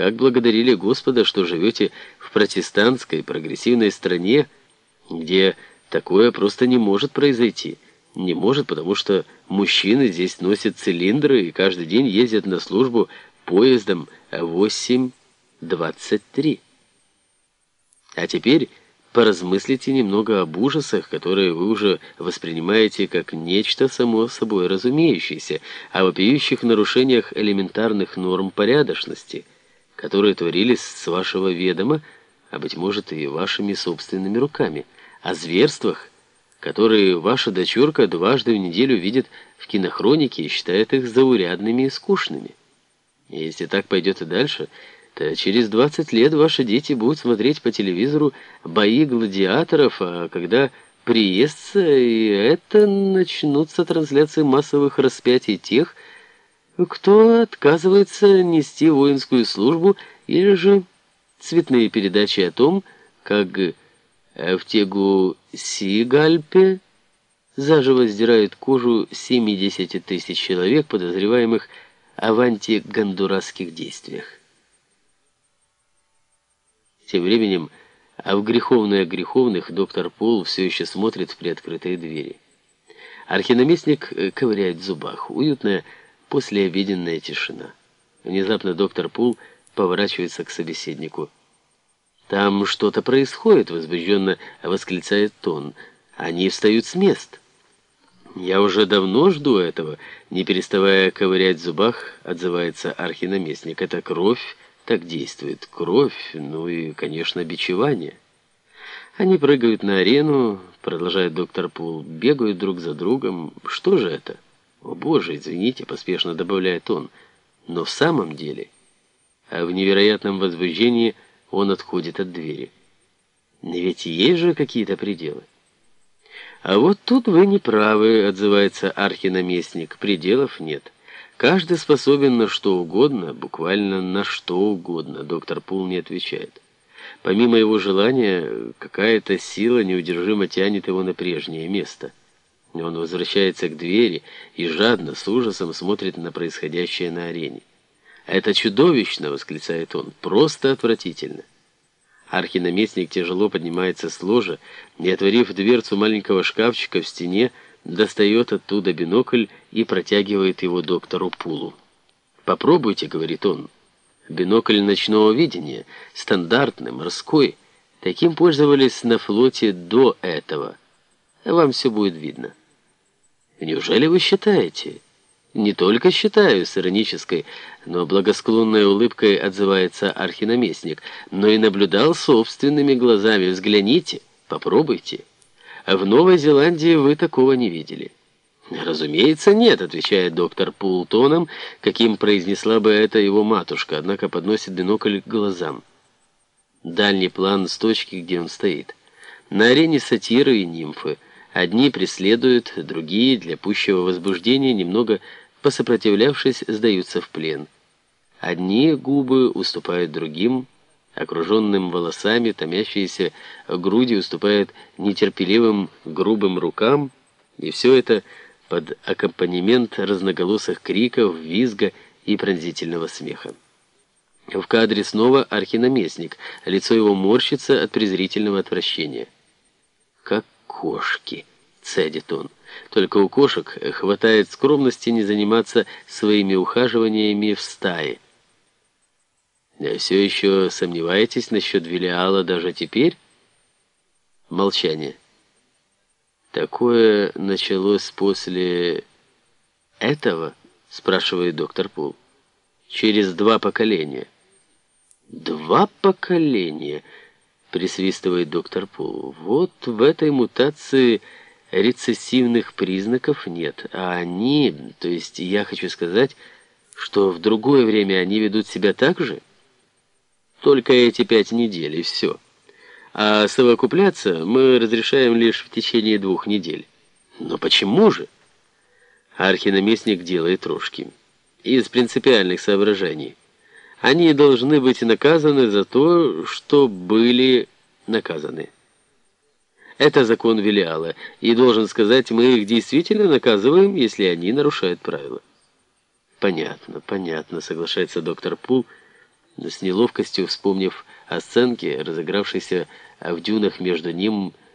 как благодарили Господа, что живете в протестантской прогрессивной стране, где такое просто не может произойти. Не может, потому что мужчины здесь носят цилиндры и каждый день ездят на службу поездом 8.23. А теперь поразмыслите немного об ужасах, которые вы уже воспринимаете как нечто само собой разумеющееся, о вопиющих нарушениях элементарных норм порядочности, которые творились с вашего ведома, а, быть может, и вашими собственными руками, о зверствах, которые ваша дочурка дважды в неделю видит в кинохронике и считает их заурядными и скучными. И если так пойдет и дальше – то через 20 лет ваши дети будут смотреть по телевизору бои гладиаторов, а когда приестся, и это начнутся трансляции массовых распятий тех, кто отказывается нести воинскую службу, или же цветные передачи о том, как в тегу Сигальпе заживо сдирают кожу 70 тысяч человек, подозреваемых в антигондурасских действиях. Тем временем, а в греховное греховных доктор Пол все еще смотрит в приоткрытые двери. Архинаместник э, ковыряет в зубах. Уютная послеобеденная тишина. Внезапно доктор Пул поворачивается к собеседнику. «Там что-то происходит», — возбужденно восклицает Тон. «Они встают с мест». «Я уже давно жду этого», — не переставая ковырять в зубах, отзывается архинаместник. «Это кровь так действует кровь, ну и, конечно, бичевание. Они прыгают на арену, продолжает доктор Пул, бегают друг за другом. Что же это? О, боже, извините, поспешно добавляет он. Но в самом деле... А в невероятном возбуждении он отходит от двери. Но ведь есть же какие-то пределы. А вот тут вы не правы, отзывается архинаместник. Пределов нет. Каждый способен на что угодно, буквально на что угодно, доктор Пул не отвечает. Помимо его желания, какая-то сила неудержимо тянет его на прежнее место. Он возвращается к двери и жадно, с ужасом смотрит на происходящее на арене. «Это чудовищно!» — восклицает он. «Просто отвратительно!» Архинаместник тяжело поднимается с ложа и, отворив дверцу маленького шкафчика в стене, достает оттуда бинокль и протягивает его доктору Пулу. «Попробуйте», — говорит он. «Бинокль ночного видения, стандартный, морской. Таким пользовались на флоте до этого. Вам все будет видно». «Неужели вы считаете?» «Не только считаю», — с иронической, но благосклонной улыбкой отзывается архинаместник, «но и наблюдал собственными глазами. Взгляните, попробуйте». В Новой Зеландии вы такого не видели». «Разумеется, нет», — отвечает доктор Пултоном, каким произнесла бы это его матушка, однако подносит бинокль к глазам. Дальний план с точки, где он стоит. На арене сатиры и нимфы. Одни преследуют, другие, для пущего возбуждения, немного посопротивлявшись, сдаются в плен. Одни губы уступают другим, окруженным волосами, томящиеся груди уступают нетерпеливым грубым рукам, и все это под аккомпанемент разноголосых криков, визга и пронзительного смеха. В кадре снова архинаместник, лицо его морщится от презрительного отвращения. «Как кошки!» — цедит он. «Только у кошек хватает скромности не заниматься своими ухаживаниями в стае». Все еще сомневаетесь насчет Велиала даже теперь? Молчание. Такое началось после этого, спрашивает доктор Пул. Через два поколения. Два поколения, присвистывает доктор Пул. Вот в этой мутации рецессивных признаков нет, а они, то есть я хочу сказать, что в другое время они ведут себя так же? Только эти пять недель, и все. А совокупляться мы разрешаем лишь в течение двух недель. Но почему же? Архинаместник делает рожки. Из принципиальных соображений. Они должны быть наказаны за то, что были наказаны. Это закон Велиала, и, должен сказать, мы их действительно наказываем, если они нарушают правила. Понятно, понятно, соглашается доктор Пул, с неловкостью вспомнив о сценке, разыгравшейся в дюнах между ним